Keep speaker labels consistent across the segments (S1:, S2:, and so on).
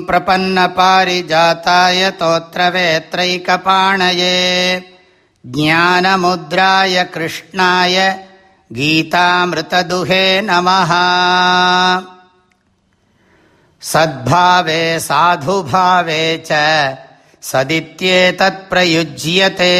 S1: प्रपन्नपारिजाताय तोत्रवेत्रैकपाणये। ज्ञानमुद्राय कृष्णाय गीतामृतदुहे नमः। सद्भावे साधुभावे च सदित्येतत्प्रयुज्यते।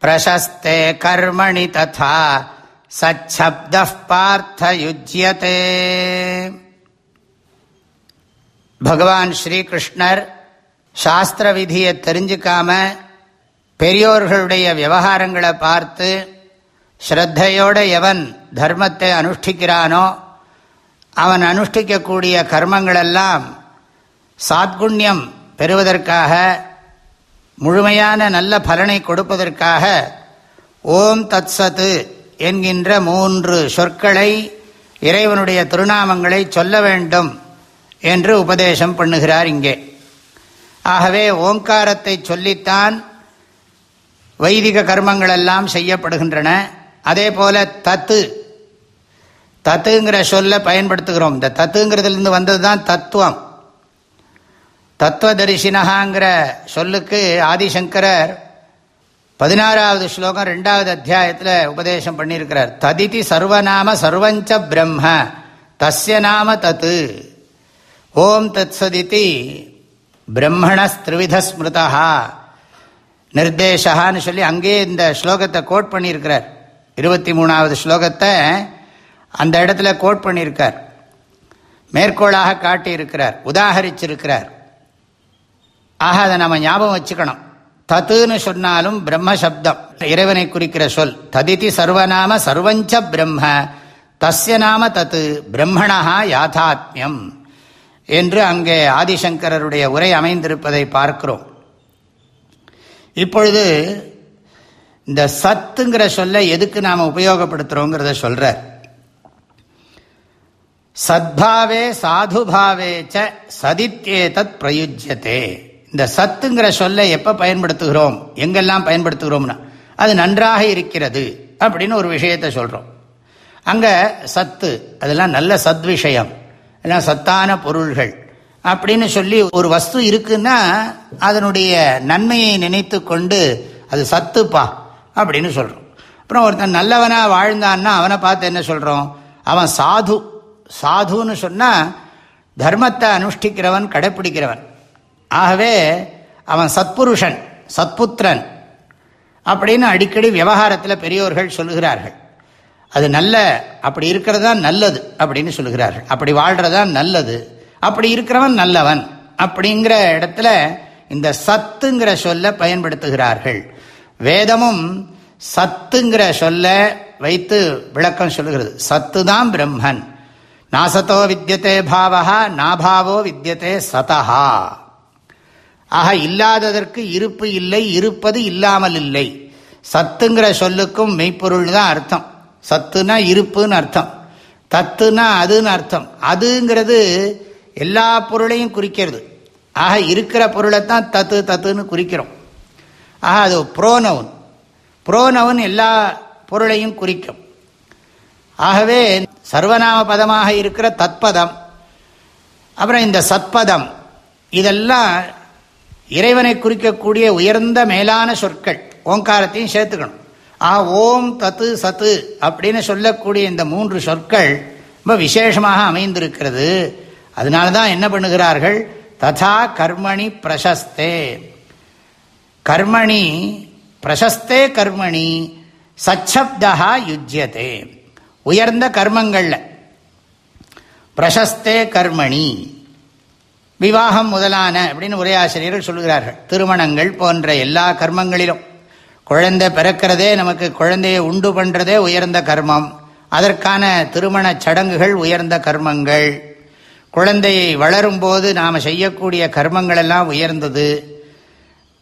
S1: प्रशस्ते कर्मणि तथा सच्छब्दः पार्थयुज्यते। பகவான் ஸ்ரீகிருஷ்ணர் சாஸ்திர விதியை தெரிஞ்சுக்காம பெரியோர்களுடைய விவகாரங்களை பார்த்து ஸ்ரத்தையோடு எவன் தர்மத்தை அனுஷ்டிக்கிறானோ அவன் அனுஷ்டிக்கக்கூடிய கர்மங்களெல்லாம் சாத்குண்யம் பெறுவதற்காக முழுமையான நல்ல பலனை கொடுப்பதற்காக ஓம் தத் சத்து என்கின்ற மூன்று சொற்களை இறைவனுடைய திருநாமங்களை சொல்ல வேண்டும். என்று உபதேசம் பண்ணுகிறார் இங்கே. ஆகவே ஓங்காரத்தை சொல்லித்தான் வைதிக கர்மங்கள் எல்லாம் செய்யப்படுகின்றன. அதே போல தத்து. தத்துங்கிற சொல்ல பயன்படுத்துகிறோம். இந்த தத்துங்கிறதுலேருந்து வந்தது தான் தத்துவம். தத்துவ தரிசினகாங்கிற சொல்லுக்கு ஆதிசங்கரர் பதினாறாவது ஸ்லோகம் ரெண்டாவது அத்தியாயத்தில் உபதேசம் பண்ணியிருக்கிறார். ததிதி சர்வநாம சர்வஞ்ச பிரம்ம. தஸ்ய நாம தத்து. ஓம் தத் சதிதி பிரம்மணஸ்திருவித ஸ்மிருதா. சொல்லி அங்கேயே இந்த ஸ்லோகத்தை கோட் பண்ணியிருக்கிறார். இருபத்தி மூணாவது ஸ்லோகத்தை அந்த இடத்துல கோட் பண்ணியிருக்கார். மேற்கோளாக காட்டியிருக்கிறார் உதாகரிச்சிருக்கிறார். ஆக அதை நம்ம ஞாபகம் வச்சுக்கணும். தத்துன்னு சொன்னாலும் பிரம்ம சப்தம் இறைவனை குறிக்கிற சொல். ததிதி சர்வநாம சர்வஞ்ச பிரம்ம. தஸ்ய நாம தத்து பிரம்மணா யாதாத்மியம். என்று அங்கே ஆதிசங்கரருடைய உரை அமைந்திருப்பதை பார்க்கிறோம். இப்பொழுது இந்த சத்துங்கிற சொல்ல எதுக்கு நாம் உபயோகப்படுத்துகிறோங்கிறத சொல்கிறார் சத்பாவே சாதுபாவே ச சதித்யேதத் பிரயுஜ்யத்தே இந்த சத்துங்கிற சொல்ல எப்போ பயன்படுத்துகிறோம்? எங்கெல்லாம் பயன்படுத்துகிறோம்னா அது நன்றாக இருக்கிறது அப்படின்னு ஒரு விஷயத்தை சொல்கிறோம் அங்கே சத்து அதெல்லாம் நல்ல சத்விஷயம். எல்லாம் சத்தான பொருள்கள் அப்படின்னு சொல்லி ஒரு வஸ்து இருக்குன்னா அதனுடைய நன்மையை நினைத்து கொண்டு அது சத்துப்பா அப்படின்னு சொல்கிறோம் அப்புறம் ஒருத்தன் நல்லவனாக வாழ்ந்தான்னா அவனை பார்த்து என்ன சொல்கிறோம் அவன் சாது சாதுன்னு சொன்னால் தர்மத்தை அனுஷ்டிக்கிறவன் கடைப்பிடிக்கிறவன். ஆகவே அவன் சத்புருஷன் சத்புத்திரன் அப்படின்னு அடிக்கடி விவகாரத்தில் பெரியோர்கள் சொல்லுகிறார்கள். அது நல்ல அப்படி இருக்கிறது தான் நல்லது அப்படின்னு சொல்லுகிறார்கள். அப்படி வாழ்கிறதான் நல்லது. அப்படி இருக்கிறவன் நல்லவன். அப்படிங்கிற இடத்துல இந்த சத்துங்கிற சொல்ல பயன்படுத்துகிறார்கள். வேதமும் சத்துங்கிற சொல்ல வைத்து விளக்கம் சொல்லுகிறது. சத்து தான் பிரம்மன். நாசத்தோ வித்தியதே பாவா நாபாவோ வித்தியதே சதஹா. ஆக இல்லாததற்கு இருப்பு இல்லை இருப்பது இல்லாமல் இல்லை. சத்துங்கிற சொல்லுக்கும் மெய்ப்பொருள் தான் அர்த்தம். சத்துனா இருப்புன்னு அர்த்தம். தத்துனா அதுன்னு அர்த்தம். அதுங்கிறது எல்லா பொருளையும் குறிக்கிறது. ஆக இருக்கிற பொருளை தான் தத்து தத்துன்னு குறிக்கிறோம். ஆக அது புரோனவுன். புரோனவுன் எல்லா பொருளையும் குறிக்கும். ஆகவே சர்வநாம பதமாக இருக்கிற தத்பதம் அப்புறம் இந்த சத்பதம் இதெல்லாம் இறைவனை குறிக்கக்கூடிய உயர்ந்த மேலான சொற்கள். ஓங்காரத்தையும் சேர்த்துக்கணும். ஆ ஓம் தத்து சத்து அப்படின்னு சொல்லக்கூடிய இந்த மூன்று சொற்கள் ரொம்ப விசேஷமாக அமைந்திருக்கிறது. அதனால தான் என்ன பண்ணுகிறார்கள்? ததா கர்மணி பிரசஸ்தே. கர்மணி பிரசஸ்தே கர்மணி சச்சப்தா யுஜ்யதே. உயர்ந்த கர்மங்கள்ல. பிரசஸ்தே கர்மணி. விவாகம் முதலான அப்படின்னு உரையாசிரியர்கள் சொல்லுகிறார்கள். திருமணங்கள் போன்ற எல்லா கர்மங்களிலும். குழந்தை பிறக்கிறதே நமக்கு குழந்தையை உண்டு பண்ணுறதே உயர்ந்த கர்மம். அதற்கான திருமண சடங்குகள் உயர்ந்த கர்மங்கள். குழந்தையை வளரும் போது நாம் செய்யக்கூடிய கர்மங்கள் எல்லாம் உயர்ந்தது.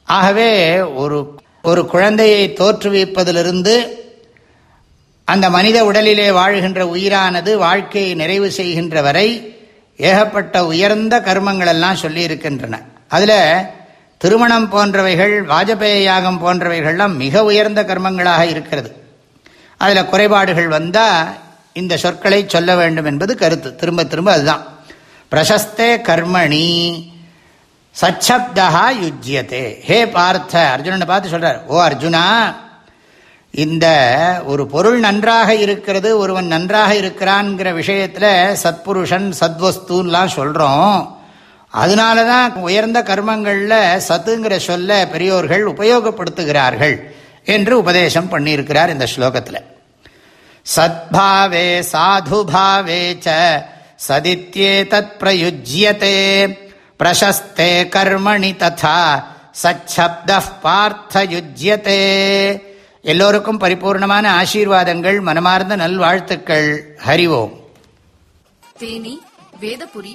S1: ஆகவே ஒரு ஒரு குழந்தையை தோற்றுவிப்பதிலிருந்து அந்த மனித உடலிலே வாழ்கின்ற உயிரானது வாழ்க்கையை நிறைவு செய்கின்ற வரை ஏகப்பட்ட உயர்ந்த கர்மங்கள் எல்லாம் சொல்லியிருக்கின்றன. அதில் திருமணம் போன்றவைகள் வாஜபேய யாகம் போன்றவைகள்லாம் மிக உயர்ந்த கர்மங்களாக இருக்கிறது. அதில் குறைபாடுகள் வந்தால் இந்த சொற்களை சொல்ல வேண்டும் என்பது கருத்து. திரும்ப திரும்ப அதுதான். பிரசஸ்தே கர்மணி சச்சப்தா யுஜ்யத்தே ஹே பார்த்த அர்ஜுனனை பார்த்து சொல்கிறார் ஓ அர்ஜுனா இந்த ஒரு பொருள் நன்றாக இருக்கிறது ஒருவன் நன்றாக இருக்கிறான்ங்கிற விஷயத்தில் சத்புருஷன் சத்வஸ்துன்னெலாம் சொல்கிறோம் அதனால தான் உயர்ந்த கர்மங்களில் சத்துங்கிற சொல்ல பெரியோர்கள் உபயோகப்படுத்துகிறார்கள் என்று உபதேசம் பண்ணியிருக்கிறார் இந்த ஸ்லோகத்தில். சத்பாவே சாதுபாவே ச சதித்யே தத் பிரயுஜ்யத்தே பிரசஸ்தே கர்மணி ததா சச்சப்த பார்த்த யுஜ்யத்தே எல்லோருக்கும் பரிபூர்ணமான ஆசீர்வாதங்கள் மனமார்ந்த நல்வாழ்த்துக்கள். ஹரிவோம்
S2: தேனி வேதபுரி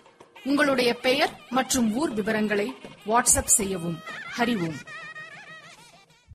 S2: உங்களுடைய பெயர் மற்றும் ஊர் விவரங்களை வாட்ஸ்அப் செய்யவும். ஹரிவோம்